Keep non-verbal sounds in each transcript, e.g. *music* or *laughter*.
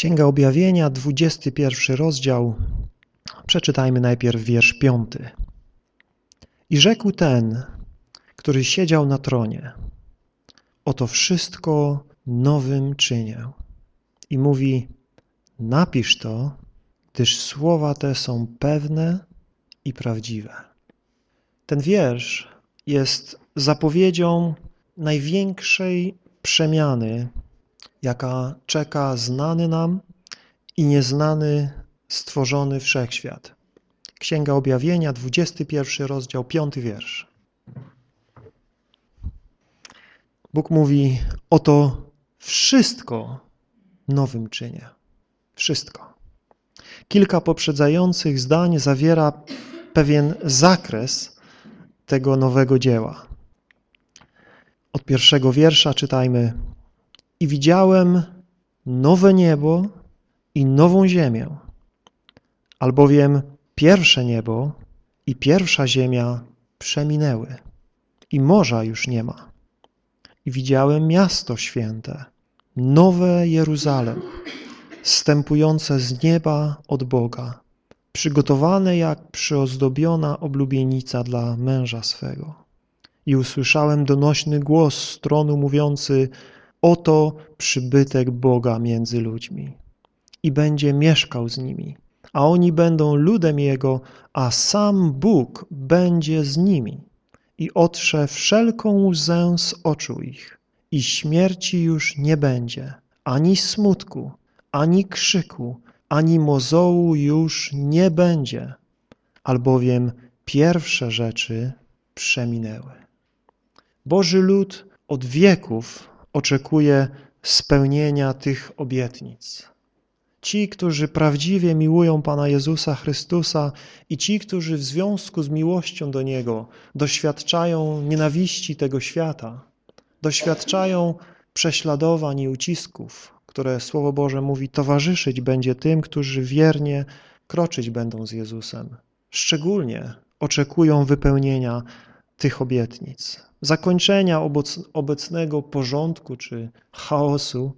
Księga Objawienia, 21 rozdział. Przeczytajmy najpierw wiersz 5. I rzekł ten, który siedział na tronie, oto wszystko nowym czynię. I mówi, napisz to, gdyż słowa te są pewne i prawdziwe. Ten wiersz jest zapowiedzią największej przemiany, jaka czeka znany nam i nieznany stworzony wszechświat. Księga Objawienia, 21 rozdział, 5 wiersz. Bóg mówi, oto wszystko nowym czynię. Wszystko. Kilka poprzedzających zdań zawiera pewien zakres tego nowego dzieła. Od pierwszego wiersza czytajmy I widziałem nowe niebo i nową ziemię, albowiem pierwsze niebo i pierwsza ziemia przeminęły i morza już nie ma. I widziałem miasto święte, nowe Jeruzalem, stępujące z nieba od Boga, przygotowane jak przyozdobiona oblubienica dla męża swego. I usłyszałem donośny głos z tronu mówiący, oto przybytek Boga między ludźmi i będzie mieszkał z nimi, a oni będą ludem Jego, a sam Bóg będzie z nimi i otrze wszelką łzę z oczu ich i śmierci już nie będzie, ani smutku, ani krzyku, ani mozołu już nie będzie, albowiem pierwsze rzeczy przeminęły. Boży lud od wieków oczekuje spełnienia tych obietnic. Ci, którzy prawdziwie miłują Pana Jezusa Chrystusa i ci, którzy w związku z miłością do Niego doświadczają nienawiści tego świata, doświadczają prześladowań i ucisków, które Słowo Boże mówi, towarzyszyć będzie tym, którzy wiernie kroczyć będą z Jezusem. Szczególnie oczekują wypełnienia tych obietnic, zakończenia obecnego porządku czy chaosu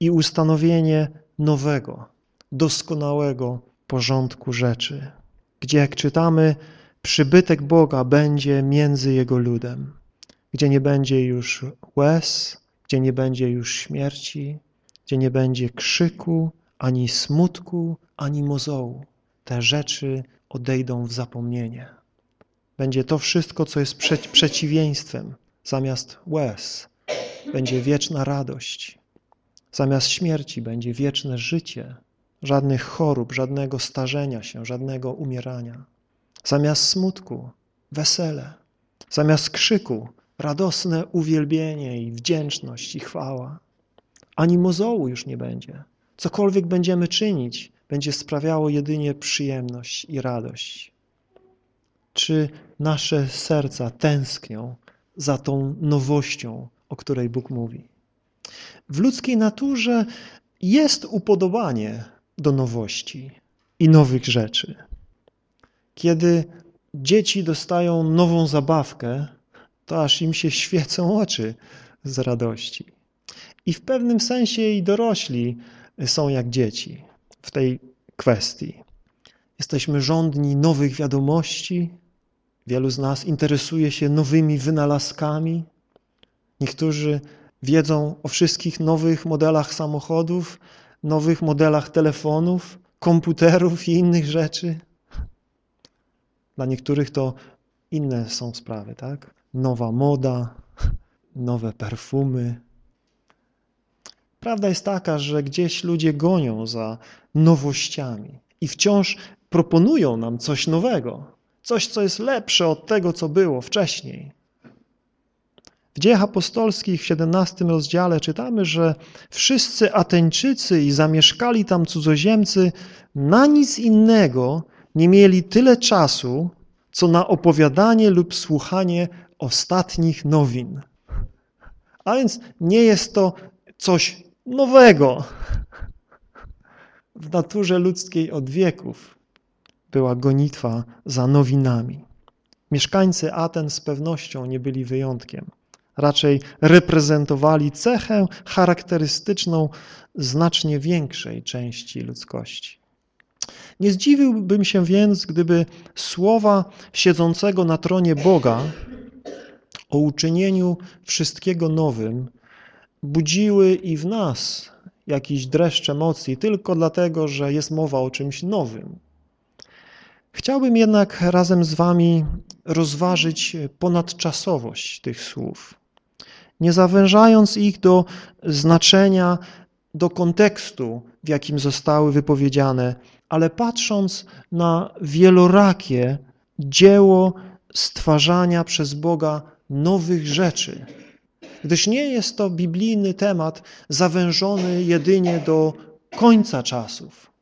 i ustanowienie nowego, doskonałego porządku rzeczy, gdzie jak czytamy, przybytek Boga będzie między Jego ludem, gdzie nie będzie już łez, gdzie nie będzie już śmierci, gdzie nie będzie krzyku, ani smutku, ani mozołu. Te rzeczy odejdą w zapomnienie. Będzie to wszystko, co jest prze przeciwieństwem. Zamiast łez będzie wieczna radość. Zamiast śmierci będzie wieczne życie. Żadnych chorób, żadnego starzenia się, żadnego umierania. Zamiast smutku wesele. Zamiast krzyku radosne uwielbienie i wdzięczność i chwała. Ani mozołu już nie będzie. Cokolwiek będziemy czynić, będzie sprawiało jedynie przyjemność i radość. Czy nasze serca tęsknią za tą nowością, o której Bóg mówi? W ludzkiej naturze jest upodobanie do nowości i nowych rzeczy. Kiedy dzieci dostają nową zabawkę, to aż im się świecą oczy z radości. I w pewnym sensie i dorośli są jak dzieci w tej kwestii. Jesteśmy żądni nowych wiadomości. Wielu z nas interesuje się nowymi wynalazkami. Niektórzy wiedzą o wszystkich nowych modelach samochodów, nowych modelach telefonów, komputerów i innych rzeczy. Dla niektórych to inne są sprawy, tak? Nowa moda, nowe perfumy, Prawda jest taka, że gdzieś ludzie gonią za nowościami i wciąż proponują nam coś nowego, coś, co jest lepsze od tego, co było wcześniej. W dziejach apostolskich w 17 rozdziale czytamy, że wszyscy Ateńczycy i zamieszkali tam cudzoziemcy na nic innego nie mieli tyle czasu, co na opowiadanie lub słuchanie ostatnich nowin. A więc nie jest to coś nowego. W naturze ludzkiej od wieków była gonitwa za nowinami. Mieszkańcy Aten z pewnością nie byli wyjątkiem. raczej reprezentowali cechę charakterystyczną znacznie większej części ludzkości. Nie zdziwiłbym się więc, gdyby słowa siedzącego na tronie Boga o uczynieniu wszystkiego nowym budziły i w nas jakiś dreszcz emocji tylko dlatego, że jest mowa o czymś nowym. Chciałbym jednak razem z wami rozważyć ponadczasowość tych słów, nie zawężając ich do znaczenia, do kontekstu, w jakim zostały wypowiedziane, ale patrząc na wielorakie dzieło stwarzania przez Boga nowych rzeczy, gdyż nie jest to biblijny temat zawężony jedynie do końca czasów,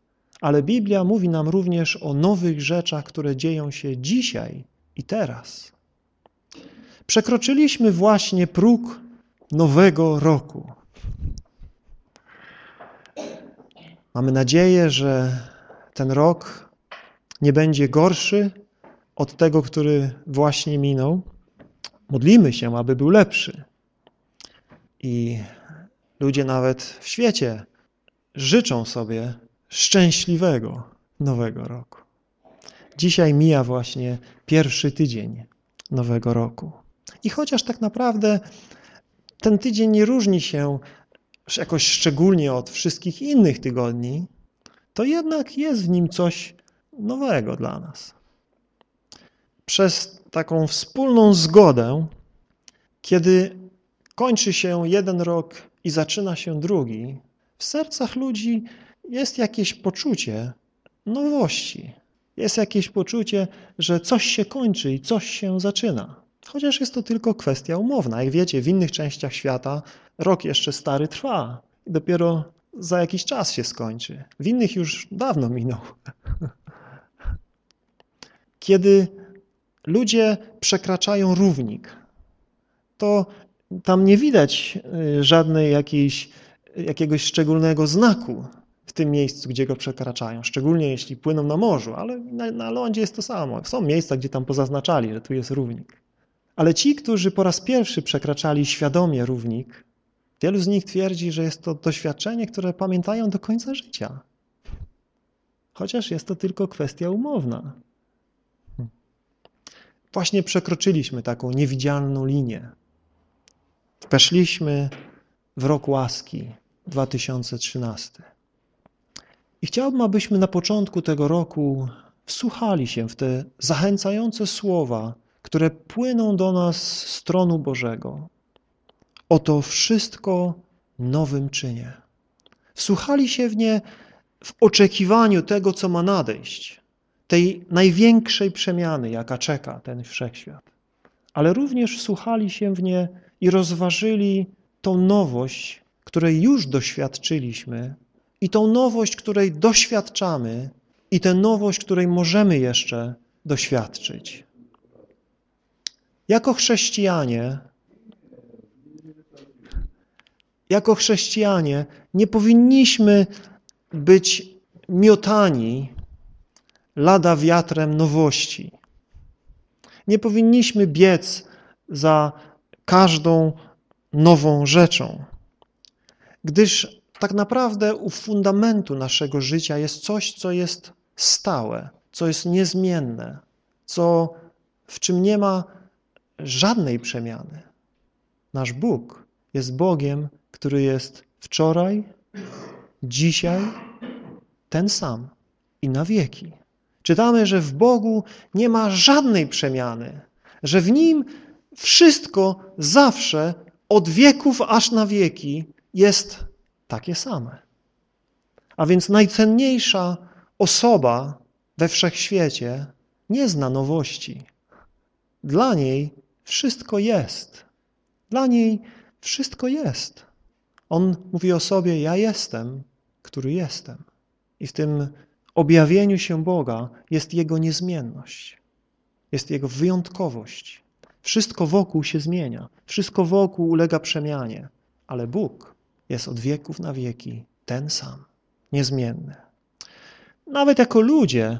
ale Biblia mówi nam również o nowych rzeczach, które dzieją się dzisiaj i teraz. Przekroczyliśmy właśnie próg nowego roku. Mamy nadzieję, że ten rok nie będzie gorszy od tego, który właśnie minął. Modlimy się, aby był lepszy. I ludzie nawet w świecie życzą sobie szczęśliwego nowego roku. Dzisiaj mija właśnie pierwszy tydzień nowego roku. I chociaż tak naprawdę ten tydzień nie różni się jakoś szczególnie od wszystkich innych tygodni, to jednak jest w nim coś nowego dla nas. Przez taką wspólną zgodę, kiedy kończy się jeden rok i zaczyna się drugi, w sercach ludzi jest jakieś poczucie nowości. Jest jakieś poczucie, że coś się kończy i coś się zaczyna. Chociaż jest to tylko kwestia umowna. Jak wiecie, w innych częściach świata rok jeszcze stary trwa i dopiero za jakiś czas się skończy. W innych już dawno minął. *laughs* Kiedy ludzie przekraczają równik, to tam nie widać y, żadnej jakiejś, jakiegoś szczególnego znaku w tym miejscu, gdzie go przekraczają, szczególnie jeśli płyną na morzu, ale na, na lądzie jest to samo. Są miejsca, gdzie tam pozaznaczali, że tu jest równik. Ale ci, którzy po raz pierwszy przekraczali świadomie równik, wielu z nich twierdzi, że jest to doświadczenie, które pamiętają do końca życia. Chociaż jest to tylko kwestia umowna. Właśnie przekroczyliśmy taką niewidzialną linię. Weszliśmy w rok łaski 2013. I chciałbym, abyśmy na początku tego roku wsłuchali się w te zachęcające słowa, które płyną do nas z tronu Bożego. Oto wszystko nowym czynię. Wsłuchali się w nie w oczekiwaniu tego, co ma nadejść, tej największej przemiany, jaka czeka ten wszechświat. Ale również wsłuchali się w nie i rozważyli tą nowość, której już doświadczyliśmy i tą nowość, której doświadczamy i tę nowość, której możemy jeszcze doświadczyć. Jako chrześcijanie, jako chrześcijanie nie powinniśmy być miotani lada wiatrem nowości. Nie powinniśmy biec za każdą nową rzeczą, gdyż tak naprawdę u fundamentu naszego życia jest coś, co jest stałe, co jest niezmienne, co, w czym nie ma żadnej przemiany. Nasz Bóg jest Bogiem, który jest wczoraj, dzisiaj, ten sam i na wieki. Czytamy, że w Bogu nie ma żadnej przemiany, że w Nim wszystko zawsze od wieków aż na wieki jest takie same. A więc najcenniejsza osoba we wszechświecie nie zna nowości. Dla niej wszystko jest. Dla niej wszystko jest. On mówi o sobie, ja jestem, który jestem. I w tym objawieniu się Boga jest Jego niezmienność. Jest Jego wyjątkowość. Wszystko wokół się zmienia. Wszystko wokół ulega przemianie. Ale Bóg jest od wieków na wieki ten sam, niezmienny. Nawet jako ludzie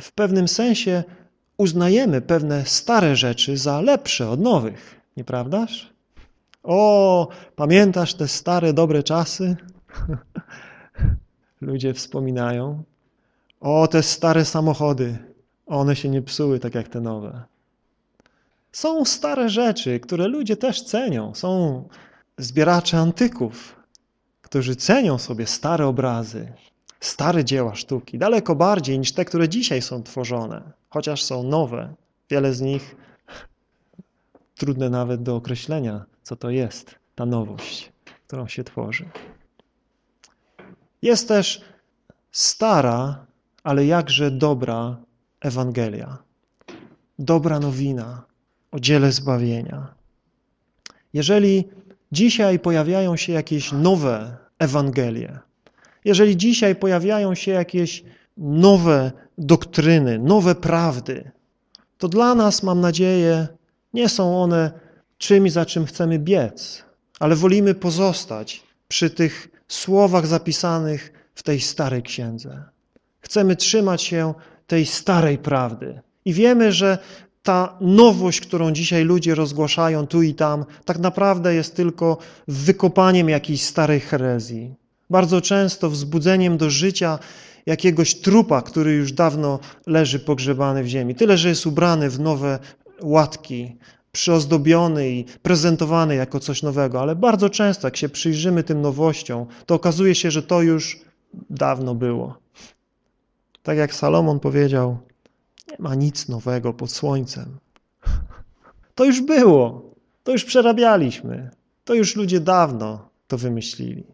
w pewnym sensie uznajemy pewne stare rzeczy za lepsze od nowych, nieprawdaż? O, pamiętasz te stare, dobre czasy? *laughs* Ludzie wspominają. O, te stare samochody. One się nie psuły tak jak te nowe. Są stare rzeczy, które ludzie też cenią. Są zbieracze antyków, którzy cenią sobie stare obrazy, stare dzieła sztuki, daleko bardziej niż te, które dzisiaj są tworzone, chociaż są nowe. Wiele z nich trudne nawet do określenia, co to jest ta nowość, którą się tworzy. Jest też stara, ale jakże dobra Ewangelia. Dobra nowina o dziele zbawienia. Jeżeli dzisiaj pojawiają się jakieś nowe Ewangelie, jeżeli dzisiaj pojawiają się jakieś nowe doktryny, nowe prawdy, to dla nas, mam nadzieję, nie są one czymś, za czym chcemy biec, ale wolimy pozostać przy tych słowach zapisanych w tej starej księdze. Chcemy trzymać się tej starej prawdy. I wiemy, że ta nowość, którą dzisiaj ludzie rozgłaszają tu i tam, tak naprawdę jest tylko wykopaniem jakiejś starej herezji. Bardzo często wzbudzeniem do życia jakiegoś trupa, który już dawno leży pogrzebany w ziemi. Tyle, że jest ubrany w nowe łatki, przyozdobiony i prezentowany jako coś nowego, ale bardzo często, jak się przyjrzymy tym nowościom, to okazuje się, że to już dawno było. Tak jak Salomon powiedział, nie ma nic nowego pod słońcem. To już było, to już przerabialiśmy, to już ludzie dawno to wymyślili.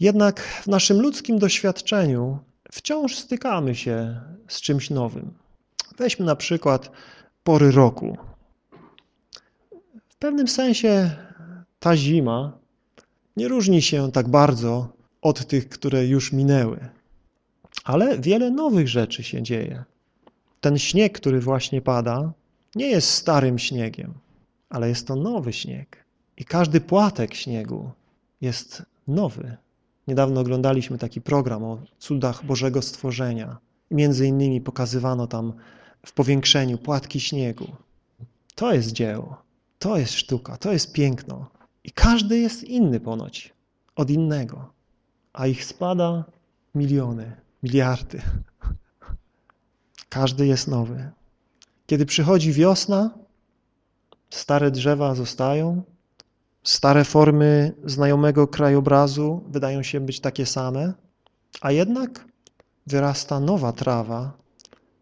Jednak w naszym ludzkim doświadczeniu wciąż stykamy się z czymś nowym. Weźmy na przykład pory roku. W pewnym sensie ta zima nie różni się tak bardzo od tych, które już minęły. Ale wiele nowych rzeczy się dzieje. Ten śnieg, który właśnie pada, nie jest starym śniegiem, ale jest to nowy śnieg. I każdy płatek śniegu jest nowy. Niedawno oglądaliśmy taki program o cudach Bożego stworzenia. Między innymi pokazywano tam w powiększeniu płatki śniegu. To jest dzieło, to jest sztuka, to jest piękno. I każdy jest inny ponoć od innego, a ich spada miliony, miliardy. Każdy jest nowy. Kiedy przychodzi wiosna, stare drzewa zostają, stare formy znajomego krajobrazu wydają się być takie same, a jednak wyrasta nowa trawa,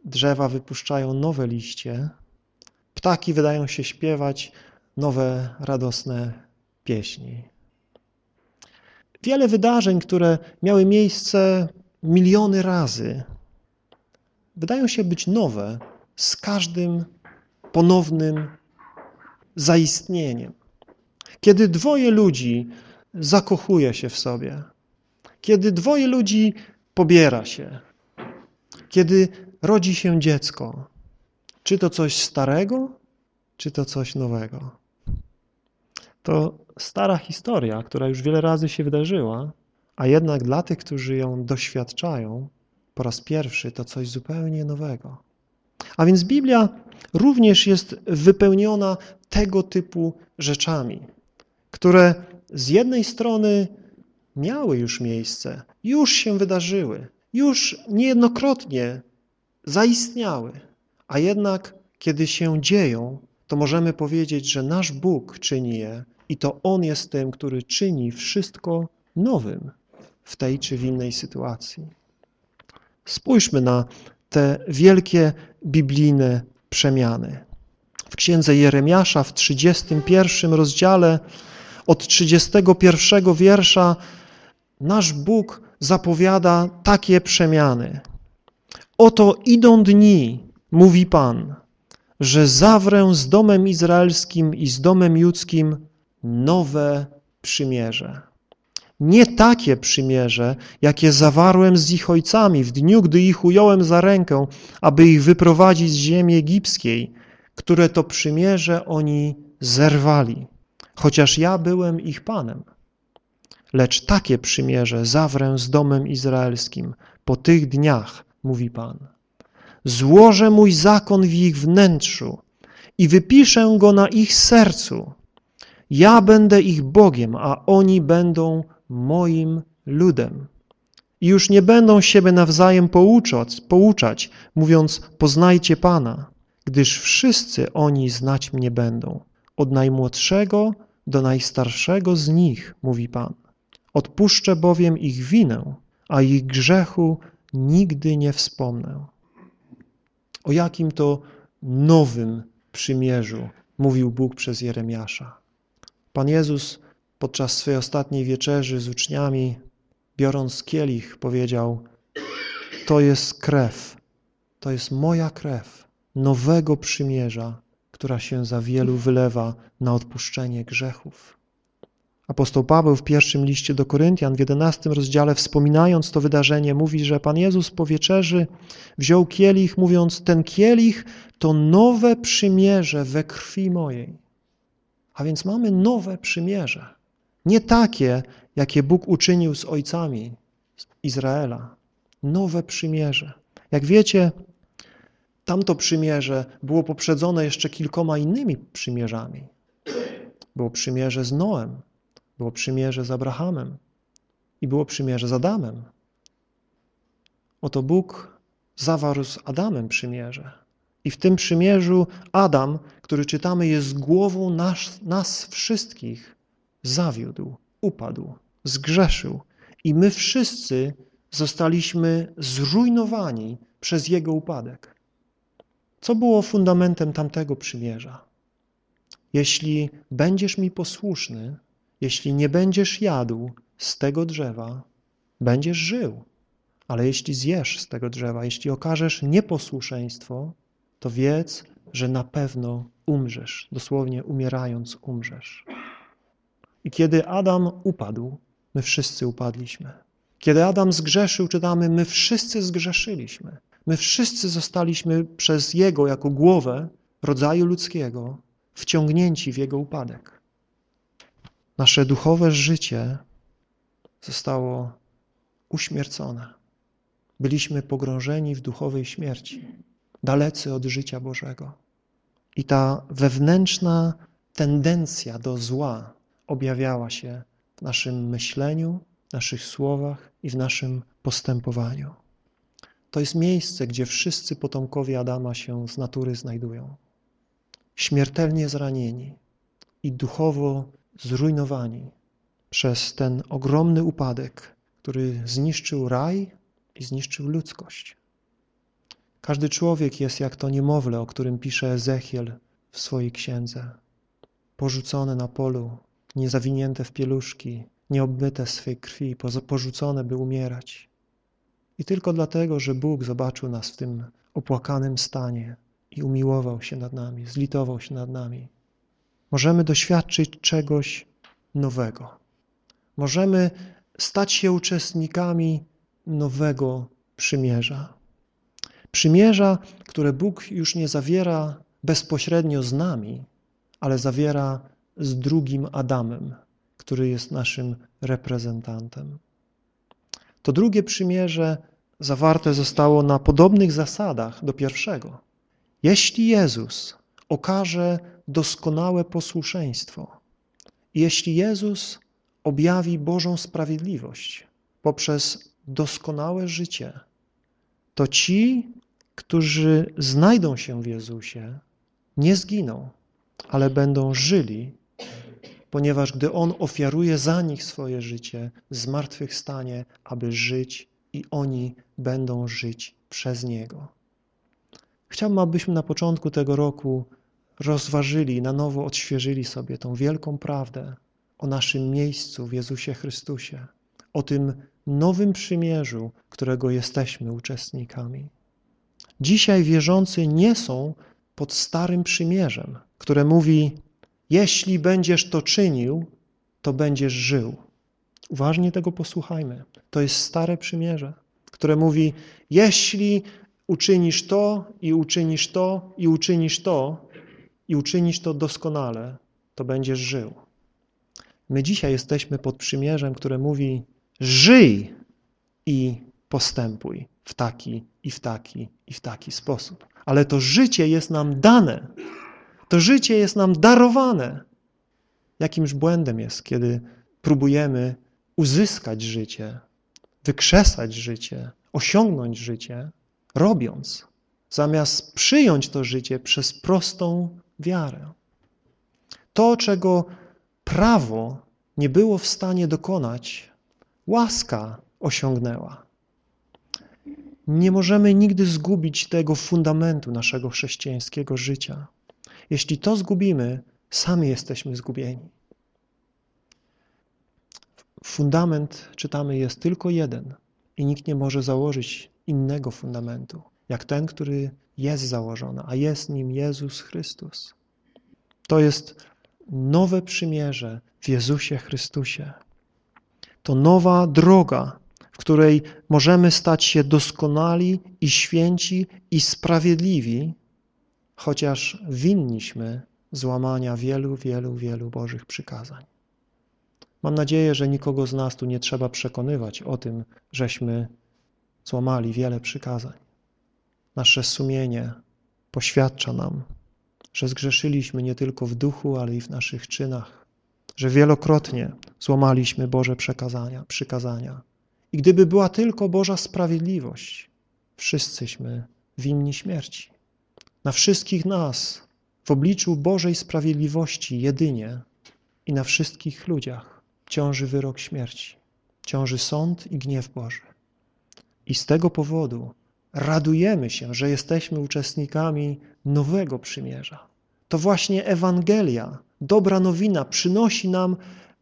drzewa wypuszczają nowe liście, ptaki wydają się śpiewać nowe, radosne pieśni. Wiele wydarzeń, które miały miejsce miliony razy, wydają się być nowe z każdym ponownym zaistnieniem. Kiedy dwoje ludzi zakochuje się w sobie, kiedy dwoje ludzi pobiera się, kiedy rodzi się dziecko, czy to coś starego, czy to coś nowego. To stara historia, która już wiele razy się wydarzyła, a jednak dla tych, którzy ją doświadczają, po raz pierwszy to coś zupełnie nowego. A więc Biblia również jest wypełniona tego typu rzeczami, które z jednej strony miały już miejsce, już się wydarzyły, już niejednokrotnie zaistniały, a jednak kiedy się dzieją, to możemy powiedzieć, że nasz Bóg czyni je i to On jest tym, który czyni wszystko nowym w tej czy w innej sytuacji. Spójrzmy na te wielkie biblijne przemiany. W księdze Jeremiasza w 31 rozdziale od 31 wiersza nasz Bóg zapowiada takie przemiany. Oto idą dni, mówi Pan, że zawrę z domem izraelskim i z domem judzkim nowe przymierze. Nie takie przymierze, jakie zawarłem z ich ojcami w dniu, gdy ich ująłem za rękę, aby ich wyprowadzić z ziemi egipskiej, które to przymierze oni zerwali, chociaż ja byłem ich Panem. Lecz takie przymierze zawrę z domem izraelskim po tych dniach, mówi Pan. Złożę mój zakon w ich wnętrzu i wypiszę go na ich sercu. Ja będę ich Bogiem, a oni będą moim ludem. I już nie będą siebie nawzajem pouczać, pouczać, mówiąc poznajcie Pana, gdyż wszyscy oni znać mnie będą, od najmłodszego do najstarszego z nich, mówi Pan. Odpuszczę bowiem ich winę, a ich grzechu nigdy nie wspomnę. O jakim to nowym przymierzu mówił Bóg przez Jeremiasza. Pan Jezus podczas swojej ostatniej wieczerzy z uczniami, biorąc kielich, powiedział to jest krew, to jest moja krew nowego przymierza, która się za wielu wylewa na odpuszczenie grzechów. Apostoł Paweł w pierwszym liście do Koryntian w 11 rozdziale wspominając to wydarzenie mówi, że Pan Jezus po wieczerzy wziął kielich mówiąc ten kielich to nowe przymierze we krwi mojej. A więc mamy nowe przymierze. Nie takie, jakie Bóg uczynił z ojcami Izraela. Nowe przymierze. Jak wiecie, tamto przymierze było poprzedzone jeszcze kilkoma innymi przymierzami. Było przymierze z Noem, było przymierze z Abrahamem i było przymierze z Adamem. Oto Bóg zawarł z Adamem przymierze. I w tym przymierzu Adam, który czytamy, jest głową nas, nas wszystkich, zawiódł, upadł, zgrzeszył. I my wszyscy zostaliśmy zrujnowani przez jego upadek. Co było fundamentem tamtego przymierza? Jeśli będziesz mi posłuszny, jeśli nie będziesz jadł z tego drzewa, będziesz żył. Ale jeśli zjesz z tego drzewa, jeśli okażesz nieposłuszeństwo, to wiedz, że na pewno umrzesz, dosłownie umierając umrzesz. I kiedy Adam upadł, my wszyscy upadliśmy. Kiedy Adam zgrzeszył, czytamy, my wszyscy zgrzeszyliśmy. My wszyscy zostaliśmy przez Jego jako głowę rodzaju ludzkiego wciągnięci w Jego upadek. Nasze duchowe życie zostało uśmiercone. Byliśmy pogrążeni w duchowej śmierci dalecy od życia Bożego. I ta wewnętrzna tendencja do zła objawiała się w naszym myśleniu, w naszych słowach i w naszym postępowaniu. To jest miejsce, gdzie wszyscy potomkowie Adama się z natury znajdują. Śmiertelnie zranieni i duchowo zrujnowani przez ten ogromny upadek, który zniszczył raj i zniszczył ludzkość. Każdy człowiek jest jak to niemowlę, o którym pisze Ezechiel w swojej księdze. Porzucone na polu, niezawinięte w pieluszki, nieobmyte swej krwi, porzucone, by umierać. I tylko dlatego, że Bóg zobaczył nas w tym opłakanym stanie i umiłował się nad nami, zlitował się nad nami, możemy doświadczyć czegoś nowego. Możemy stać się uczestnikami nowego przymierza. Przymierza, które Bóg już nie zawiera bezpośrednio z nami, ale zawiera z drugim Adamem, który jest naszym reprezentantem. To drugie przymierze zawarte zostało na podobnych zasadach do pierwszego. Jeśli Jezus okaże doskonałe posłuszeństwo, jeśli Jezus objawi Bożą sprawiedliwość poprzez doskonałe życie, to ci, którzy znajdą się w Jezusie, nie zginą, ale będą żyli, ponieważ gdy On ofiaruje za nich swoje życie, zmartwychwstanie, aby żyć i oni będą żyć przez Niego. Chciałbym, abyśmy na początku tego roku rozważyli, na nowo odświeżyli sobie tą wielką prawdę o naszym miejscu w Jezusie Chrystusie, o tym nowym przymierzu, którego jesteśmy uczestnikami. Dzisiaj wierzący nie są pod starym przymierzem, które mówi, jeśli będziesz to czynił, to będziesz żył. Uważnie tego posłuchajmy. To jest stare przymierze, które mówi, jeśli uczynisz to i uczynisz to i uczynisz to i uczynisz to doskonale, to będziesz żył. My dzisiaj jesteśmy pod przymierzem, które mówi, żyj i postępuj w taki i w taki i w taki sposób. Ale to życie jest nam dane. To życie jest nam darowane. Jakimś błędem jest, kiedy próbujemy uzyskać życie, wykrzesać życie, osiągnąć życie, robiąc, zamiast przyjąć to życie przez prostą wiarę. To, czego prawo nie było w stanie dokonać, łaska osiągnęła. Nie możemy nigdy zgubić tego fundamentu naszego chrześcijańskiego życia. Jeśli to zgubimy, sami jesteśmy zgubieni. Fundament, czytamy, jest tylko jeden i nikt nie może założyć innego fundamentu, jak ten, który jest założony, a jest nim Jezus Chrystus. To jest nowe przymierze w Jezusie Chrystusie. To nowa droga, w której możemy stać się doskonali i święci i sprawiedliwi, chociaż winniśmy złamania wielu, wielu, wielu Bożych przykazań. Mam nadzieję, że nikogo z nas tu nie trzeba przekonywać o tym, żeśmy złamali wiele przykazań. Nasze sumienie poświadcza nam, że zgrzeszyliśmy nie tylko w duchu, ale i w naszych czynach, że wielokrotnie złamaliśmy Boże przekazania, przykazania. I gdyby była tylko Boża sprawiedliwość, wszyscyśmy winni śmierci. Na wszystkich nas w obliczu Bożej sprawiedliwości jedynie i na wszystkich ludziach ciąży wyrok śmierci, ciąży sąd i gniew Boży. I z tego powodu radujemy się, że jesteśmy uczestnikami nowego przymierza. To właśnie Ewangelia, dobra nowina przynosi nam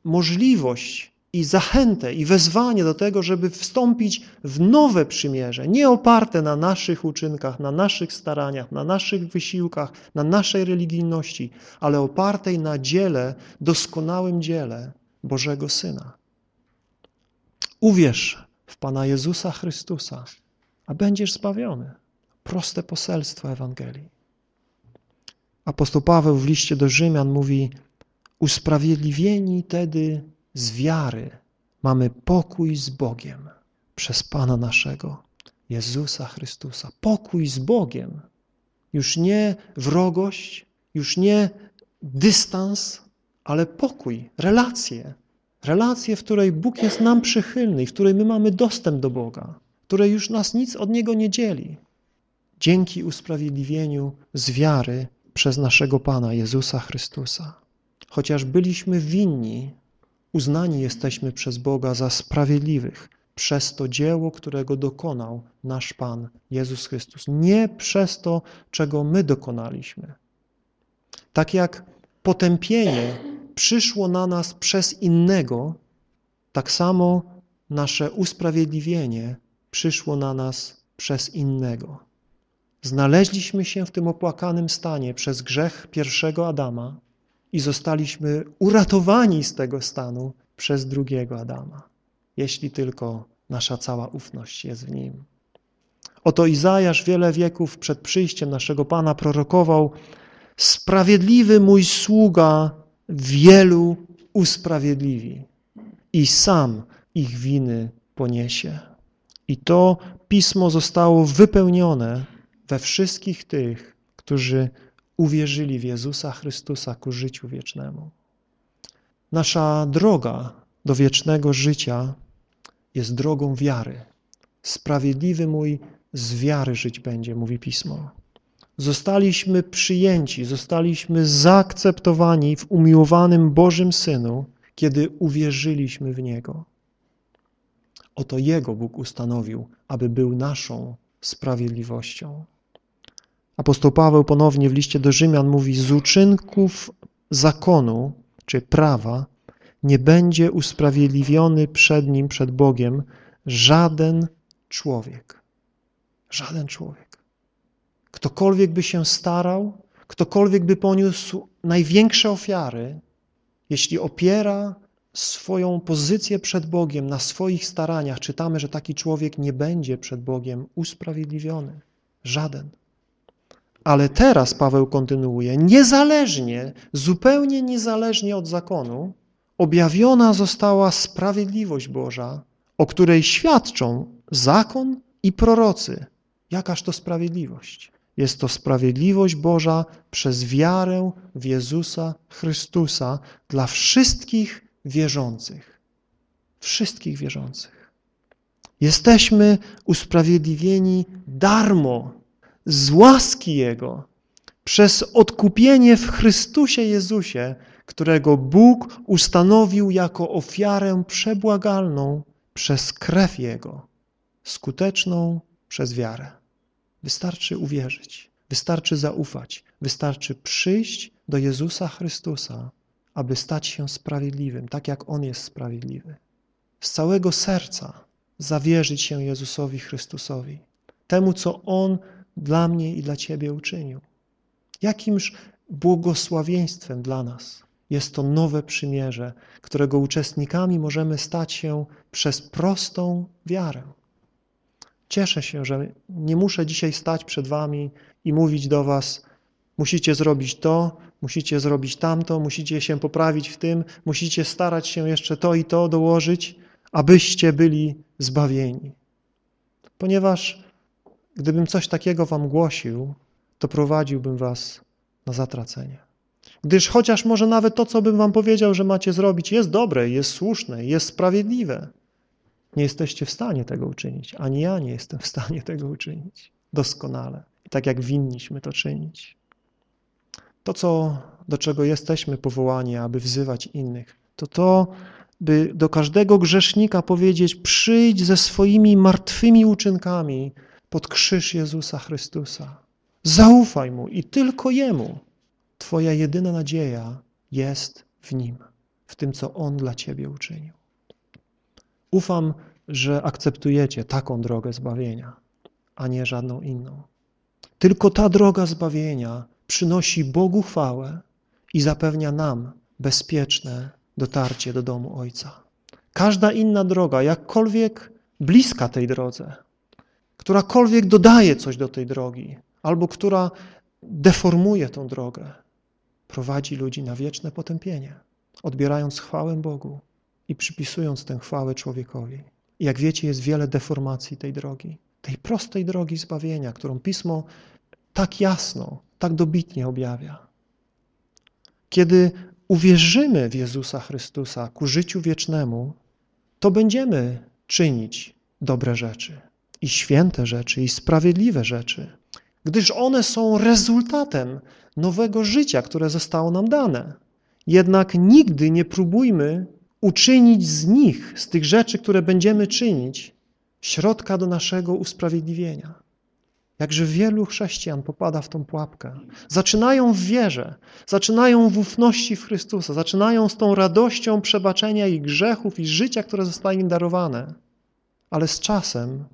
możliwość i zachętę i wezwanie do tego, żeby wstąpić w nowe przymierze, nie oparte na naszych uczynkach, na naszych staraniach, na naszych wysiłkach, na naszej religijności, ale opartej na dziele, doskonałym dziele Bożego Syna. Uwierz w Pana Jezusa Chrystusa, a będziesz zbawiony. Proste poselstwo Ewangelii. Apostoł Paweł w liście do Rzymian mówi usprawiedliwieni tedy z wiary mamy pokój z Bogiem przez Pana naszego, Jezusa Chrystusa. Pokój z Bogiem. Już nie wrogość, już nie dystans, ale pokój, relacje. Relacje, w której Bóg jest nam przychylny, w której my mamy dostęp do Boga, w której już nas nic od Niego nie dzieli. Dzięki usprawiedliwieniu z wiary przez naszego Pana Jezusa Chrystusa. Chociaż byliśmy winni, uznani jesteśmy przez Boga za sprawiedliwych przez to dzieło, którego dokonał nasz Pan Jezus Chrystus. Nie przez to, czego my dokonaliśmy. Tak jak potępienie przyszło na nas przez innego, tak samo nasze usprawiedliwienie przyszło na nas przez innego. Znaleźliśmy się w tym opłakanym stanie przez grzech pierwszego Adama i zostaliśmy uratowani z tego stanu przez drugiego Adama, jeśli tylko nasza cała ufność jest w nim. Oto Izajasz wiele wieków przed przyjściem naszego Pana prorokował Sprawiedliwy mój sługa wielu usprawiedliwi i sam ich winy poniesie. I to pismo zostało wypełnione we wszystkich tych, którzy uwierzyli w Jezusa Chrystusa ku życiu wiecznemu. Nasza droga do wiecznego życia jest drogą wiary. Sprawiedliwy mój z wiary żyć będzie, mówi Pismo. Zostaliśmy przyjęci, zostaliśmy zaakceptowani w umiłowanym Bożym Synu, kiedy uwierzyliśmy w Niego. Oto Jego Bóg ustanowił, aby był naszą sprawiedliwością. Apostoł Paweł ponownie w liście do Rzymian mówi, z uczynków zakonu, czy prawa, nie będzie usprawiedliwiony przed Nim, przed Bogiem, żaden człowiek. Żaden człowiek. Ktokolwiek by się starał, ktokolwiek by poniósł największe ofiary, jeśli opiera swoją pozycję przed Bogiem na swoich staraniach, czytamy, że taki człowiek nie będzie przed Bogiem usprawiedliwiony. Żaden. Ale teraz Paweł kontynuuje, niezależnie, zupełnie niezależnie od zakonu, objawiona została sprawiedliwość Boża, o której świadczą zakon i prorocy. Jakaż to sprawiedliwość? Jest to sprawiedliwość Boża przez wiarę w Jezusa Chrystusa dla wszystkich wierzących. Wszystkich wierzących. Jesteśmy usprawiedliwieni darmo, z łaski Jego, przez odkupienie w Chrystusie Jezusie, którego Bóg ustanowił jako ofiarę przebłagalną przez krew Jego, skuteczną przez wiarę. Wystarczy uwierzyć, wystarczy zaufać, wystarczy przyjść do Jezusa Chrystusa, aby stać się sprawiedliwym, tak jak On jest sprawiedliwy. Z całego serca zawierzyć się Jezusowi Chrystusowi, temu, co On dla mnie i dla Ciebie uczynił. Jakimż błogosławieństwem dla nas jest to nowe przymierze, którego uczestnikami możemy stać się przez prostą wiarę. Cieszę się, że nie muszę dzisiaj stać przed wami i mówić do was, musicie zrobić to, musicie zrobić tamto, musicie się poprawić w tym, musicie starać się jeszcze to i to dołożyć, abyście byli zbawieni. Ponieważ gdybym coś takiego wam głosił, to prowadziłbym was na zatracenie. Gdyż chociaż może nawet to, co bym wam powiedział, że macie zrobić, jest dobre, jest słuszne, jest sprawiedliwe, nie jesteście w stanie tego uczynić. Ani ja nie jestem w stanie tego uczynić doskonale. I tak jak winniśmy to czynić. To, co, do czego jesteśmy powołani, aby wzywać innych, to to, by do każdego grzesznika powiedzieć przyjdź ze swoimi martwymi uczynkami pod krzyż Jezusa Chrystusa. Zaufaj Mu i tylko Jemu. Twoja jedyna nadzieja jest w Nim, w tym, co On dla Ciebie uczynił. Ufam, że akceptujecie taką drogę zbawienia, a nie żadną inną. Tylko ta droga zbawienia przynosi Bogu chwałę i zapewnia nam bezpieczne dotarcie do domu Ojca. Każda inna droga, jakkolwiek bliska tej drodze, którakolwiek dodaje coś do tej drogi, albo która deformuje tą drogę, prowadzi ludzi na wieczne potępienie, odbierając chwałę Bogu i przypisując tę chwałę człowiekowi. I jak wiecie, jest wiele deformacji tej drogi, tej prostej drogi zbawienia, którą Pismo tak jasno, tak dobitnie objawia. Kiedy uwierzymy w Jezusa Chrystusa ku życiu wiecznemu, to będziemy czynić dobre rzeczy i święte rzeczy i sprawiedliwe rzeczy, gdyż one są rezultatem nowego życia, które zostało nam dane. Jednak nigdy nie próbujmy uczynić z nich, z tych rzeczy, które będziemy czynić, środka do naszego usprawiedliwienia. Jakże wielu chrześcijan popada w tą pułapkę. Zaczynają w wierze, zaczynają w ufności w Chrystusa, zaczynają z tą radością przebaczenia ich grzechów i życia, które zostało im darowane. Ale z czasem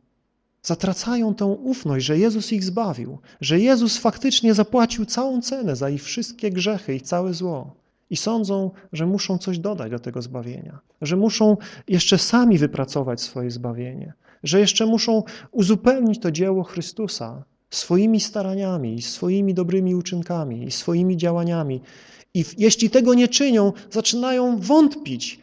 zatracają tą ufność, że Jezus ich zbawił, że Jezus faktycznie zapłacił całą cenę za ich wszystkie grzechy i całe zło i sądzą, że muszą coś dodać do tego zbawienia, że muszą jeszcze sami wypracować swoje zbawienie, że jeszcze muszą uzupełnić to dzieło Chrystusa swoimi staraniami, swoimi dobrymi uczynkami, swoimi działaniami. I jeśli tego nie czynią, zaczynają wątpić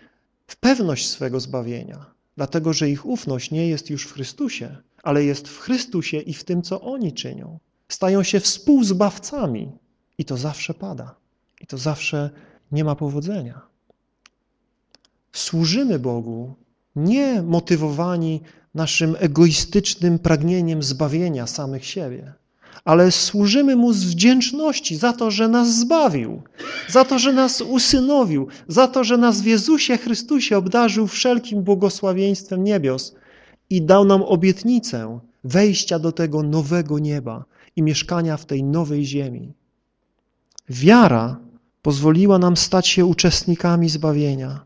w pewność swego zbawienia, dlatego że ich ufność nie jest już w Chrystusie, ale jest w Chrystusie i w tym, co oni czynią. Stają się współzbawcami i to zawsze pada. I to zawsze nie ma powodzenia. Służymy Bogu nie motywowani naszym egoistycznym pragnieniem zbawienia samych siebie, ale służymy Mu z wdzięczności za to, że nas zbawił, za to, że nas usynowił, za to, że nas w Jezusie Chrystusie obdarzył wszelkim błogosławieństwem niebios i dał nam obietnicę wejścia do tego nowego nieba i mieszkania w tej nowej ziemi. Wiara pozwoliła nam stać się uczestnikami zbawienia.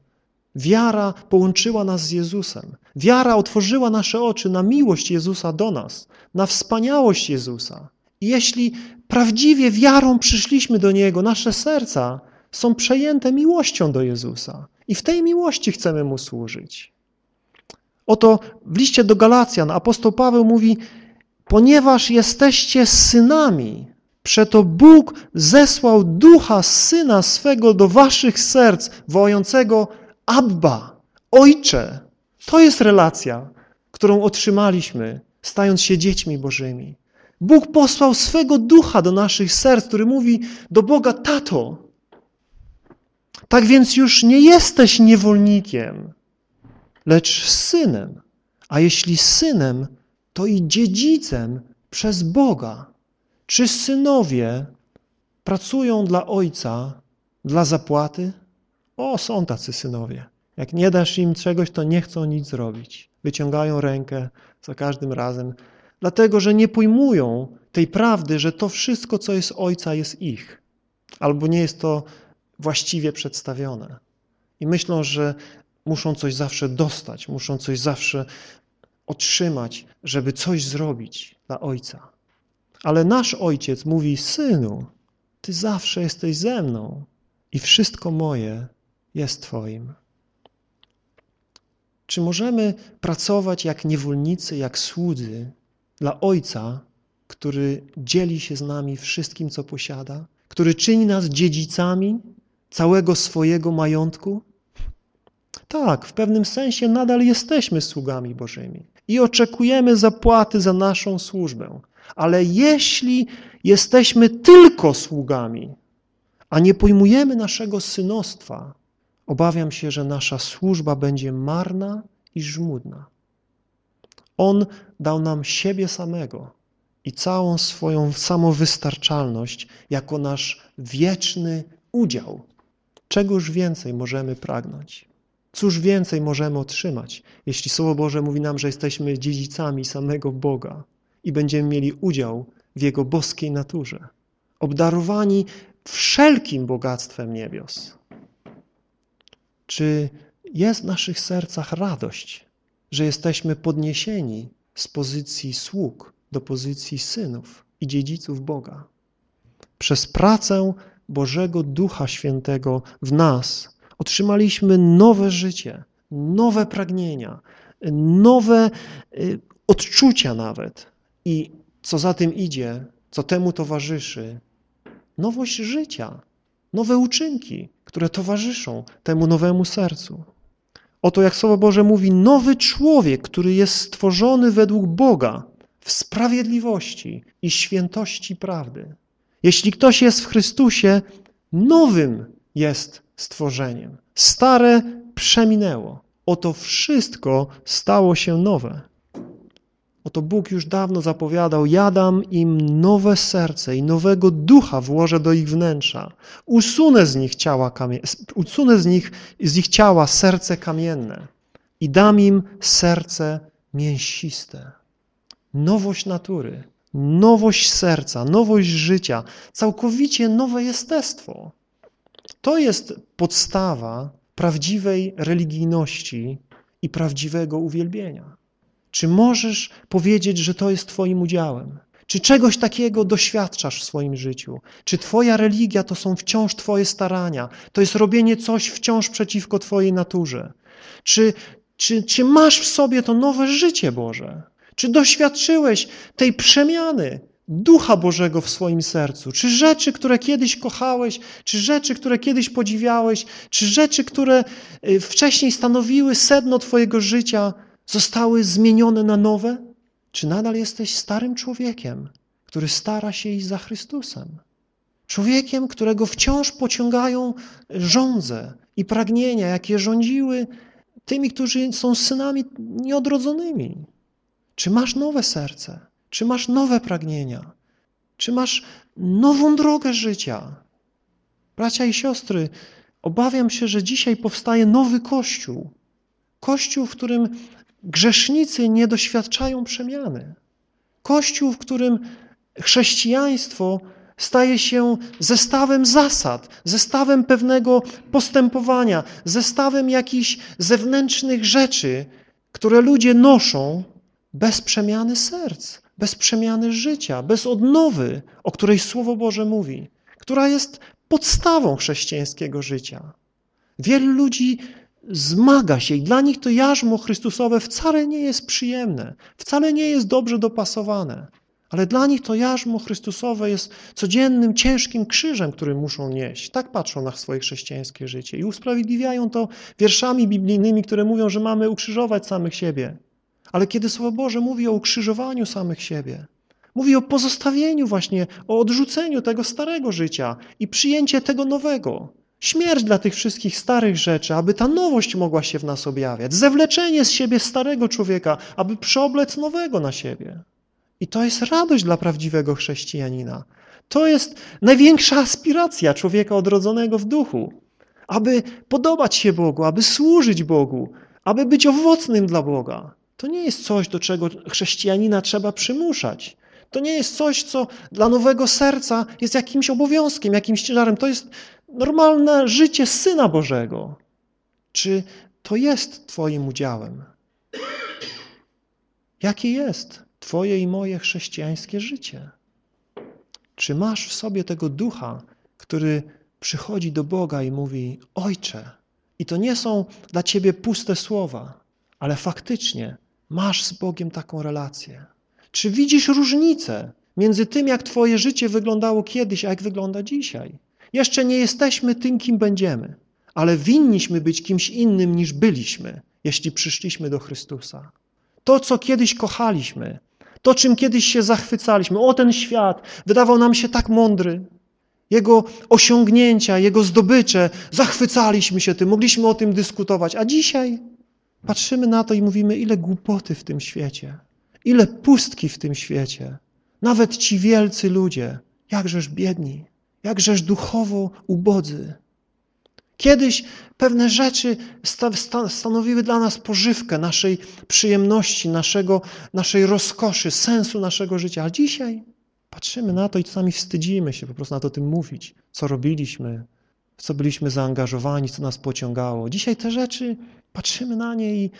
Wiara połączyła nas z Jezusem. Wiara otworzyła nasze oczy na miłość Jezusa do nas, na wspaniałość Jezusa. I jeśli prawdziwie wiarą przyszliśmy do Niego, nasze serca są przejęte miłością do Jezusa. I w tej miłości chcemy Mu służyć. Oto w liście do Galacjan apostoł Paweł mówi, ponieważ jesteście synami, Przeto Bóg zesłał ducha Syna swego do waszych serc, wołającego Abba, Ojcze. To jest relacja, którą otrzymaliśmy, stając się dziećmi Bożymi. Bóg posłał swego ducha do naszych serc, który mówi do Boga, tato. Tak więc już nie jesteś niewolnikiem, lecz synem. A jeśli synem, to i dziedzicem przez Boga. Czy synowie pracują dla ojca dla zapłaty? O, są tacy synowie. Jak nie dasz im czegoś, to nie chcą nic zrobić. Wyciągają rękę za każdym razem, dlatego że nie pojmują tej prawdy, że to wszystko, co jest ojca, jest ich. Albo nie jest to właściwie przedstawione. I myślą, że muszą coś zawsze dostać, muszą coś zawsze otrzymać, żeby coś zrobić dla ojca. Ale nasz ojciec mówi, synu, ty zawsze jesteś ze mną i wszystko moje jest twoim. Czy możemy pracować jak niewolnicy, jak słudzy dla Ojca, który dzieli się z nami wszystkim, co posiada, który czyni nas dziedzicami całego swojego majątku? Tak, w pewnym sensie nadal jesteśmy sługami Bożymi i oczekujemy zapłaty za naszą służbę. Ale jeśli jesteśmy tylko sługami, a nie pojmujemy naszego synostwa, obawiam się, że nasza służba będzie marna i żmudna. On dał nam siebie samego i całą swoją samowystarczalność jako nasz wieczny udział. Czegoż więcej możemy pragnąć? Cóż więcej możemy otrzymać, jeśli Słowo Boże mówi nam, że jesteśmy dziedzicami samego Boga i będziemy mieli udział w Jego boskiej naturze, obdarowani wszelkim bogactwem niebios. Czy jest w naszych sercach radość, że jesteśmy podniesieni z pozycji sług do pozycji synów i dziedziców Boga? Przez pracę Bożego Ducha Świętego w nas otrzymaliśmy nowe życie, nowe pragnienia, nowe y, odczucia nawet i co za tym idzie, co temu towarzyszy, nowość życia, nowe uczynki, które towarzyszą temu nowemu sercu. Oto jak Słowo Boże mówi, nowy człowiek, który jest stworzony według Boga w sprawiedliwości i świętości prawdy. Jeśli ktoś jest w Chrystusie, nowym jest stworzeniem. Stare przeminęło. Oto wszystko stało się nowe. Oto Bóg już dawno zapowiadał, ja dam im nowe serce i nowego ducha włożę do ich wnętrza. Usunę z nich ciała usunę z nich, z ich ciała serce kamienne i dam im serce mięsiste. Nowość natury, nowość serca, nowość życia, całkowicie nowe jestestwo. To jest podstawa prawdziwej religijności i prawdziwego uwielbienia. Czy możesz powiedzieć, że to jest Twoim udziałem? Czy czegoś takiego doświadczasz w swoim życiu? Czy Twoja religia to są wciąż Twoje starania? To jest robienie coś wciąż przeciwko Twojej naturze? Czy, czy, czy masz w sobie to nowe życie Boże? Czy doświadczyłeś tej przemiany Ducha Bożego w swoim sercu? Czy rzeczy, które kiedyś kochałeś, czy rzeczy, które kiedyś podziwiałeś, czy rzeczy, które y, wcześniej stanowiły sedno Twojego życia, zostały zmienione na nowe? Czy nadal jesteś starym człowiekiem, który stara się iść za Chrystusem? Człowiekiem, którego wciąż pociągają żądze i pragnienia, jakie rządziły tymi, którzy są synami nieodrodzonymi. Czy masz nowe serce? Czy masz nowe pragnienia? Czy masz nową drogę życia? Bracia i siostry, obawiam się, że dzisiaj powstaje nowy Kościół. Kościół, w którym grzesznicy nie doświadczają przemiany. Kościół, w którym chrześcijaństwo staje się zestawem zasad, zestawem pewnego postępowania, zestawem jakichś zewnętrznych rzeczy, które ludzie noszą bez przemiany serc, bez przemiany życia, bez odnowy, o której Słowo Boże mówi, która jest podstawą chrześcijańskiego życia. Wielu ludzi zmaga się i dla nich to jarzmo Chrystusowe wcale nie jest przyjemne, wcale nie jest dobrze dopasowane, ale dla nich to jarzmo Chrystusowe jest codziennym, ciężkim krzyżem, który muszą nieść. Tak patrzą na swoje chrześcijańskie życie i usprawiedliwiają to wierszami biblijnymi, które mówią, że mamy ukrzyżować samych siebie. Ale kiedy Słowo Boże mówi o ukrzyżowaniu samych siebie, Mówi o pozostawieniu właśnie, o odrzuceniu tego starego życia i przyjęcie tego nowego. Śmierć dla tych wszystkich starych rzeczy, aby ta nowość mogła się w nas objawiać. Zewleczenie z siebie starego człowieka, aby przeoblec nowego na siebie. I to jest radość dla prawdziwego chrześcijanina. To jest największa aspiracja człowieka odrodzonego w duchu. Aby podobać się Bogu, aby służyć Bogu, aby być owocnym dla Boga. To nie jest coś, do czego chrześcijanina trzeba przymuszać. To nie jest coś, co dla nowego serca jest jakimś obowiązkiem, jakimś ciężarem. To jest normalne życie Syna Bożego. Czy to jest Twoim udziałem? Jakie jest Twoje i moje chrześcijańskie życie? Czy masz w sobie tego ducha, który przychodzi do Boga i mówi: Ojcze, i to nie są dla Ciebie puste słowa, ale faktycznie masz z Bogiem taką relację. Czy widzisz różnicę między tym, jak Twoje życie wyglądało kiedyś, a jak wygląda dzisiaj? Jeszcze nie jesteśmy tym, kim będziemy, ale winniśmy być kimś innym niż byliśmy, jeśli przyszliśmy do Chrystusa. To, co kiedyś kochaliśmy, to, czym kiedyś się zachwycaliśmy, o ten świat wydawał nam się tak mądry, jego osiągnięcia, jego zdobycze, zachwycaliśmy się tym, mogliśmy o tym dyskutować, a dzisiaj patrzymy na to i mówimy, ile głupoty w tym świecie, ile pustki w tym świecie. Nawet ci wielcy ludzie, jakżeż biedni, jakżeż duchowo ubodzy. Kiedyś pewne rzeczy stanowiły dla nas pożywkę naszej przyjemności, naszego, naszej rozkoszy, sensu naszego życia, a dzisiaj patrzymy na to i czasami wstydzimy się po prostu na to tym mówić, co robiliśmy, w co byliśmy zaangażowani, co nas pociągało. Dzisiaj te rzeczy, patrzymy na nie i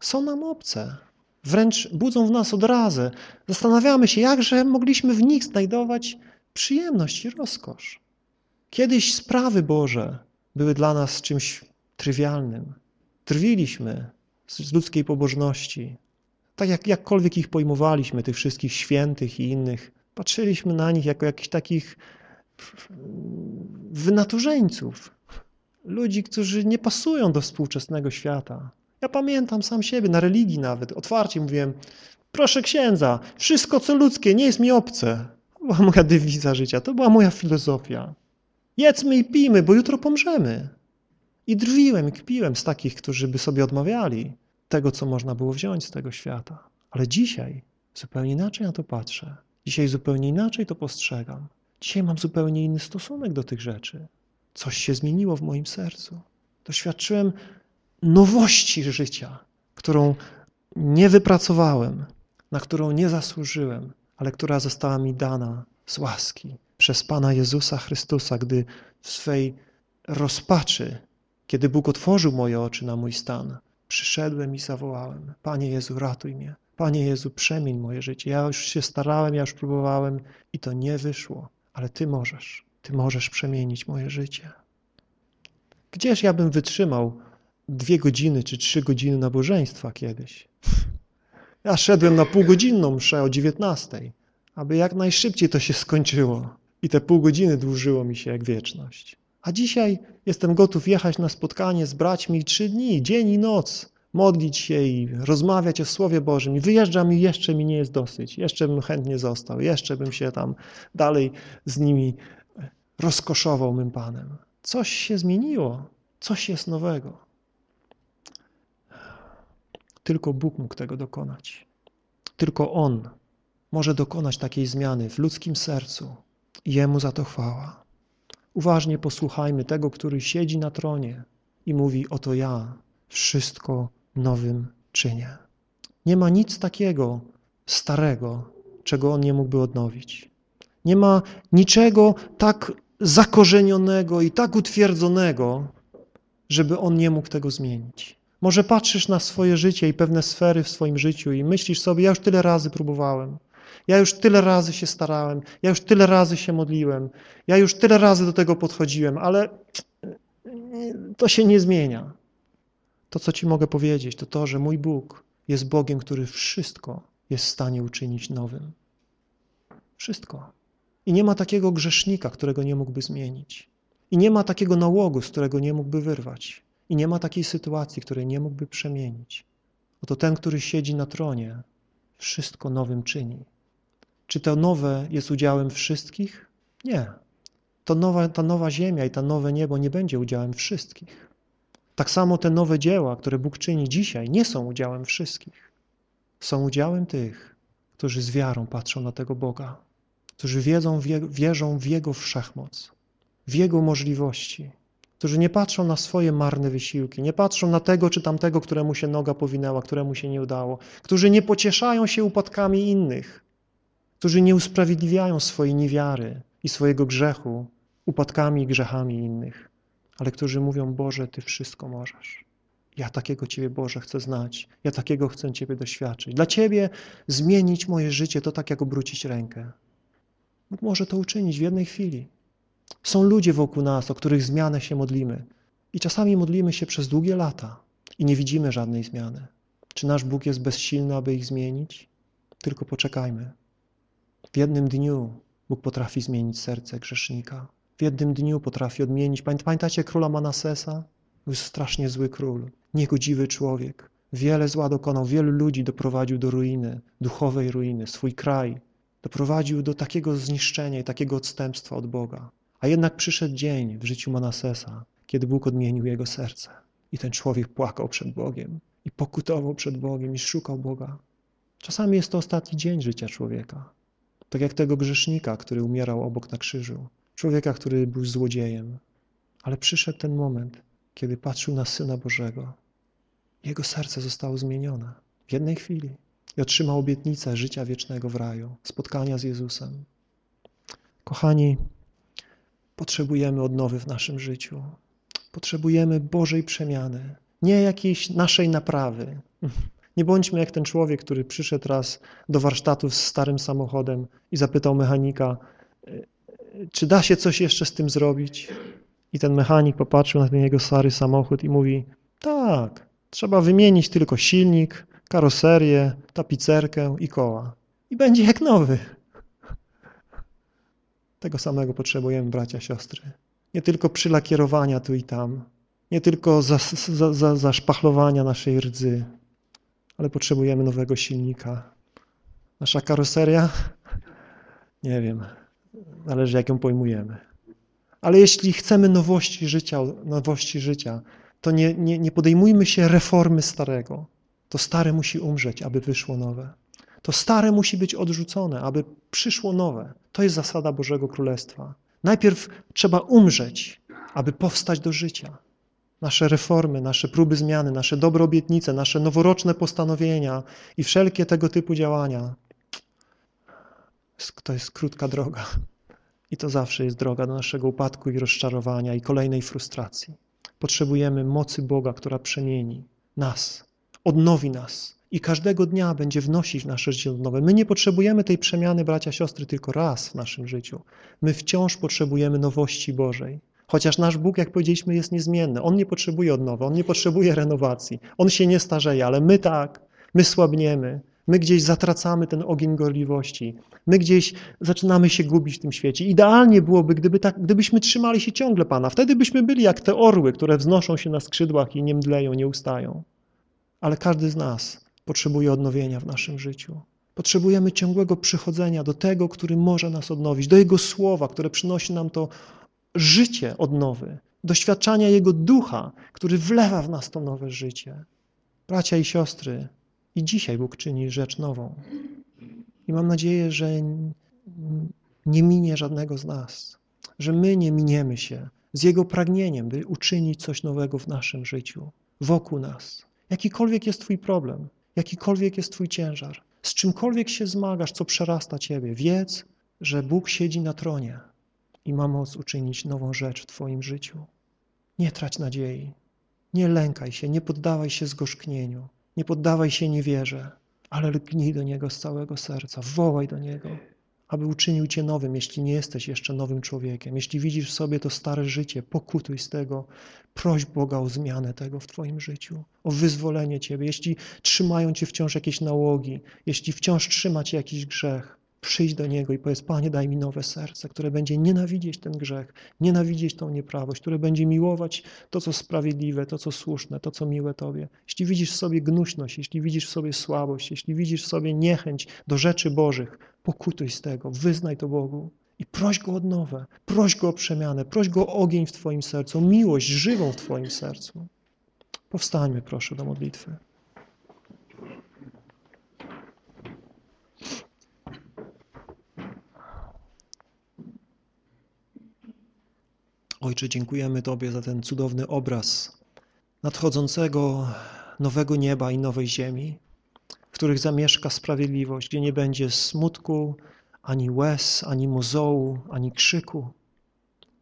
są nam obce. Wręcz budzą w nas odrazę. Zastanawiamy się, jakże mogliśmy w nich znajdować przyjemność i rozkosz. Kiedyś sprawy Boże były dla nas czymś trywialnym. Trwiliśmy z ludzkiej pobożności. Tak jak jakkolwiek ich pojmowaliśmy, tych wszystkich świętych i innych, patrzyliśmy na nich jako jakichś takich wynaturzeńców. Ludzi, którzy nie pasują do współczesnego świata. Ja pamiętam sam siebie, na religii nawet, otwarcie mówiłem, proszę księdza, wszystko co ludzkie nie jest mi obce. To była moja dewiza życia, to była moja filozofia. Jedzmy i pijmy, bo jutro pomrzemy. I drwiłem i kpiłem z takich, którzy by sobie odmawiali tego, co można było wziąć z tego świata. Ale dzisiaj zupełnie inaczej na to patrzę. Dzisiaj zupełnie inaczej to postrzegam. Dzisiaj mam zupełnie inny stosunek do tych rzeczy. Coś się zmieniło w moim sercu. Doświadczyłem nowości życia, którą nie wypracowałem, na którą nie zasłużyłem, ale która została mi dana z łaski przez Pana Jezusa Chrystusa, gdy w swej rozpaczy, kiedy Bóg otworzył moje oczy na mój stan, przyszedłem i zawołałem, Panie Jezu, ratuj mnie. Panie Jezu, przemień moje życie. Ja już się starałem, ja już próbowałem i to nie wyszło, ale Ty możesz. Ty możesz przemienić moje życie. Gdzież ja bym wytrzymał dwie godziny czy trzy godziny nabożeństwa kiedyś? Ja szedłem na półgodzinną mszę o dziewiętnastej, aby jak najszybciej to się skończyło. I te pół godziny dłużyło mi się jak wieczność. A dzisiaj jestem gotów jechać na spotkanie z braćmi trzy dni, dzień i noc, modlić się i rozmawiać o Słowie Bożym. I wyjeżdżam i jeszcze mi nie jest dosyć. Jeszcze bym chętnie został. Jeszcze bym się tam dalej z nimi rozkoszował mym Panem. Coś się zmieniło. Coś jest nowego. Tylko Bóg mógł tego dokonać. Tylko On może dokonać takiej zmiany w ludzkim sercu. Jemu za to chwała. Uważnie posłuchajmy tego, który siedzi na tronie i mówi, oto ja wszystko nowym czynię. Nie ma nic takiego starego, czego On nie mógłby odnowić. Nie ma niczego tak zakorzenionego i tak utwierdzonego, żeby On nie mógł tego zmienić. Może patrzysz na swoje życie i pewne sfery w swoim życiu i myślisz sobie, ja już tyle razy próbowałem, ja już tyle razy się starałem, ja już tyle razy się modliłem, ja już tyle razy do tego podchodziłem, ale to się nie zmienia. To, co Ci mogę powiedzieć, to to, że mój Bóg jest Bogiem, który wszystko jest w stanie uczynić nowym. Wszystko. I nie ma takiego grzesznika, którego nie mógłby zmienić. I nie ma takiego nałogu, z którego nie mógłby wyrwać. I nie ma takiej sytuacji, której nie mógłby przemienić. Oto ten, który siedzi na tronie, wszystko nowym czyni. Czy to nowe jest udziałem wszystkich? Nie. To nowa, ta nowa ziemia i to nowe niebo nie będzie udziałem wszystkich. Tak samo te nowe dzieła, które Bóg czyni dzisiaj, nie są udziałem wszystkich. Są udziałem tych, którzy z wiarą patrzą na tego Boga, którzy wiedzą, wierzą w Jego wszechmoc, w Jego możliwości, którzy nie patrzą na swoje marne wysiłki, nie patrzą na tego czy tamtego, któremu się noga powinęła, któremu się nie udało, którzy nie pocieszają się upadkami innych, którzy nie usprawiedliwiają swojej niewiary i swojego grzechu upadkami i grzechami innych, ale którzy mówią, Boże, Ty wszystko możesz. Ja takiego Ciebie, Boże, chcę znać. Ja takiego chcę Ciebie doświadczyć. Dla Ciebie zmienić moje życie to tak, jak obrócić rękę. Bóg może to uczynić w jednej chwili. Są ludzie wokół nas, o których zmianę się modlimy. I czasami modlimy się przez długie lata i nie widzimy żadnej zmiany. Czy nasz Bóg jest bezsilny, aby ich zmienić? Tylko poczekajmy. W jednym dniu Bóg potrafi zmienić serce grzesznika. W jednym dniu potrafi odmienić. Pamiętacie króla Manasesa? Był strasznie zły król, niegodziwy człowiek. Wiele zła dokonał, wielu ludzi doprowadził do ruiny, duchowej ruiny, swój kraj. Doprowadził do takiego zniszczenia i takiego odstępstwa od Boga. A jednak przyszedł dzień w życiu Manasesa, kiedy Bóg odmienił jego serce. I ten człowiek płakał przed Bogiem i pokutował przed Bogiem i szukał Boga. Czasami jest to ostatni dzień życia człowieka. Tak jak tego grzesznika, który umierał obok na krzyżu. Człowieka, który był złodziejem. Ale przyszedł ten moment, kiedy patrzył na Syna Bożego. Jego serce zostało zmienione w jednej chwili i otrzymał obietnicę życia wiecznego w raju, spotkania z Jezusem. Kochani, potrzebujemy odnowy w naszym życiu. Potrzebujemy Bożej przemiany, nie jakiejś naszej naprawy. Nie bądźmy jak ten człowiek, który przyszedł raz do warsztatu z starym samochodem i zapytał mechanika, czy da się coś jeszcze z tym zrobić? I ten mechanik popatrzył na ten jego stary samochód i mówi, tak, trzeba wymienić tylko silnik, karoserię, tapicerkę i koła. I będzie jak nowy. Tego samego potrzebujemy, bracia, siostry. Nie tylko przylakierowania tu i tam, nie tylko zaszpachlowania za, za naszej rdzy, ale potrzebujemy nowego silnika. Nasza karoseria? Nie wiem, zależy jak ją pojmujemy. Ale jeśli chcemy nowości życia, nowości życia to nie, nie, nie podejmujmy się reformy starego. To stare musi umrzeć, aby wyszło nowe. To stare musi być odrzucone, aby przyszło nowe. To jest zasada Bożego Królestwa. Najpierw trzeba umrzeć, aby powstać do życia. Nasze reformy, nasze próby zmiany, nasze dobre obietnice, nasze noworoczne postanowienia i wszelkie tego typu działania to jest krótka droga. I to zawsze jest droga do naszego upadku i rozczarowania i kolejnej frustracji. Potrzebujemy mocy Boga, która przemieni nas, odnowi nas i każdego dnia będzie wnosić w nasze życie nowe. My nie potrzebujemy tej przemiany, bracia, siostry, tylko raz w naszym życiu. My wciąż potrzebujemy nowości Bożej. Chociaż nasz Bóg, jak powiedzieliśmy, jest niezmienny. On nie potrzebuje odnowy, On nie potrzebuje renowacji. On się nie starzeje, ale my tak. My słabniemy, My gdzieś zatracamy ten ogień gorliwości. My gdzieś zaczynamy się gubić w tym świecie. Idealnie byłoby, gdyby tak, gdybyśmy trzymali się ciągle Pana. Wtedy byśmy byli jak te orły, które wznoszą się na skrzydłach i nie mdleją, nie ustają. Ale każdy z nas potrzebuje odnowienia w naszym życiu. Potrzebujemy ciągłego przychodzenia do tego, który może nas odnowić, do Jego słowa, które przynosi nam to życie odnowy, doświadczania Jego ducha, który wlewa w nas to nowe życie. Bracia i siostry, i dzisiaj Bóg czyni rzecz nową. I mam nadzieję, że nie minie żadnego z nas, że my nie miniemy się z Jego pragnieniem, by uczynić coś nowego w naszym życiu, wokół nas. Jakikolwiek jest Twój problem, jakikolwiek jest Twój ciężar, z czymkolwiek się zmagasz, co przerasta Ciebie, wiedz, że Bóg siedzi na tronie i ma moc uczynić nową rzecz w Twoim życiu. Nie trać nadziei, nie lękaj się, nie poddawaj się zgorzknieniu. Nie poddawaj się niewierze, ale lgnij do Niego z całego serca, wołaj do Niego, aby uczynił Cię nowym, jeśli nie jesteś jeszcze nowym człowiekiem. Jeśli widzisz w sobie to stare życie, pokutuj z tego, proś Boga o zmianę tego w Twoim życiu, o wyzwolenie Ciebie. Jeśli trzymają Cię wciąż jakieś nałogi, jeśli wciąż trzyma Cię jakiś grzech, Przyjdź do Niego i powiedz, Panie, daj mi nowe serce, które będzie nienawidzieć ten grzech, nienawidzieć tą nieprawość, które będzie miłować to, co sprawiedliwe, to, co słuszne, to, co miłe Tobie. Jeśli widzisz w sobie gnuśność, jeśli widzisz w sobie słabość, jeśli widzisz w sobie niechęć do rzeczy Bożych, Pokutuj z tego, wyznaj to Bogu i proś Go o odnowę, proś Go o przemianę, proś Go o ogień w Twoim sercu, miłość żywą w Twoim sercu. Powstańmy proszę do modlitwy. Ojcze, dziękujemy Tobie za ten cudowny obraz nadchodzącego nowego nieba i nowej ziemi, w których zamieszka sprawiedliwość, gdzie nie będzie smutku, ani łez, ani mozołu, ani krzyku.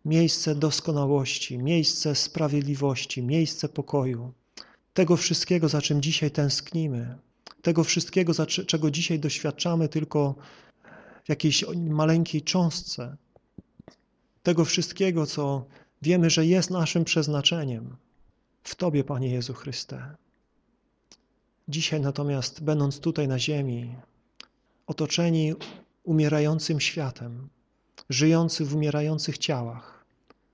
Miejsce doskonałości, miejsce sprawiedliwości, miejsce pokoju. Tego wszystkiego, za czym dzisiaj tęsknimy, tego wszystkiego, czego dzisiaj doświadczamy tylko w jakiejś maleńkiej cząstce, tego wszystkiego, co wiemy, że jest naszym przeznaczeniem w Tobie, Panie Jezu Chryste. Dzisiaj natomiast, będąc tutaj na ziemi, otoczeni umierającym światem, żyjący w umierających ciałach,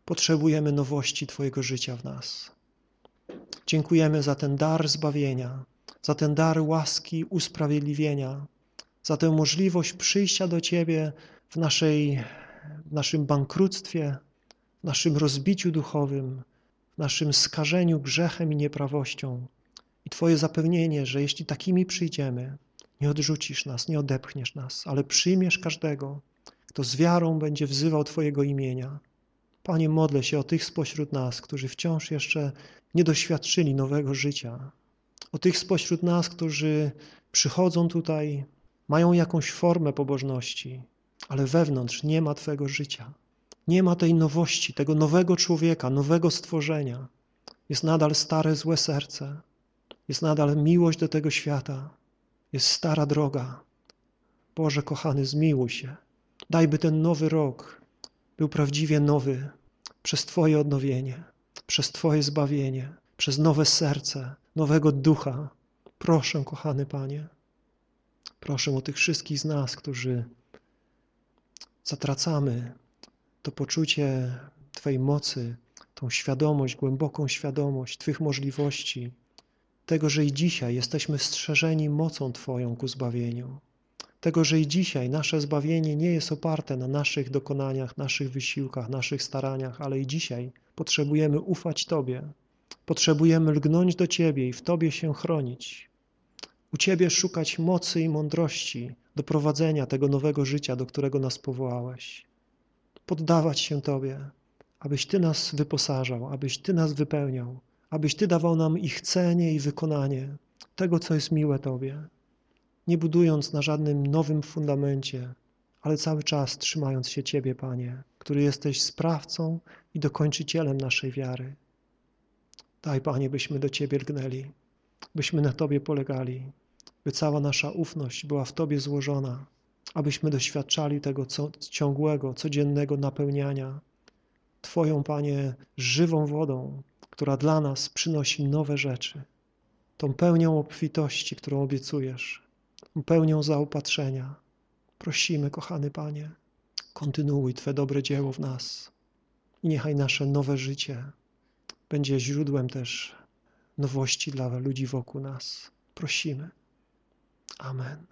potrzebujemy nowości Twojego życia w nas. Dziękujemy za ten dar zbawienia, za ten dar łaski usprawiedliwienia, za tę możliwość przyjścia do Ciebie w, naszej, w naszym bankructwie, w naszym rozbiciu duchowym, w naszym skażeniu grzechem i nieprawością. I Twoje zapewnienie, że jeśli takimi przyjdziemy, nie odrzucisz nas, nie odepchniesz nas, ale przyjmiesz każdego, kto z wiarą będzie wzywał Twojego imienia. Panie, modlę się o tych spośród nas, którzy wciąż jeszcze nie doświadczyli nowego życia, o tych spośród nas, którzy przychodzą tutaj, mają jakąś formę pobożności, ale wewnątrz nie ma Twego życia. Nie ma tej nowości, tego nowego człowieka, nowego stworzenia. Jest nadal stare, złe serce. Jest nadal miłość do tego świata. Jest stara droga. Boże kochany, zmiłuj się. Daj, by ten nowy rok był prawdziwie nowy przez Twoje odnowienie, przez Twoje zbawienie, przez nowe serce, nowego ducha. Proszę, kochany Panie, proszę o tych wszystkich z nas, którzy zatracamy. To poczucie Twojej mocy, tą świadomość, głęboką świadomość Twych możliwości, tego, że i dzisiaj jesteśmy strzeżeni mocą Twoją ku zbawieniu, tego, że i dzisiaj nasze zbawienie nie jest oparte na naszych dokonaniach, naszych wysiłkach, naszych staraniach, ale i dzisiaj potrzebujemy ufać Tobie, potrzebujemy lgnąć do Ciebie i w Tobie się chronić, u Ciebie szukać mocy i mądrości do prowadzenia tego nowego życia, do którego nas powołałeś. Poddawać się Tobie, abyś Ty nas wyposażał, abyś Ty nas wypełniał, abyś Ty dawał nam i chcenie, i wykonanie tego, co jest miłe Tobie, nie budując na żadnym nowym fundamencie, ale cały czas trzymając się Ciebie, Panie, który jesteś sprawcą i dokończycielem naszej wiary. Daj, Panie, byśmy do Ciebie lgnęli, byśmy na Tobie polegali, by cała nasza ufność była w Tobie złożona, abyśmy doświadczali tego co, ciągłego, codziennego napełniania Twoją, Panie, żywą wodą, która dla nas przynosi nowe rzeczy, tą pełnią obfitości, którą obiecujesz, pełnią zaopatrzenia. Prosimy, kochany Panie, kontynuuj Twe dobre dzieło w nas i niechaj nasze nowe życie będzie źródłem też nowości dla ludzi wokół nas. Prosimy. Amen.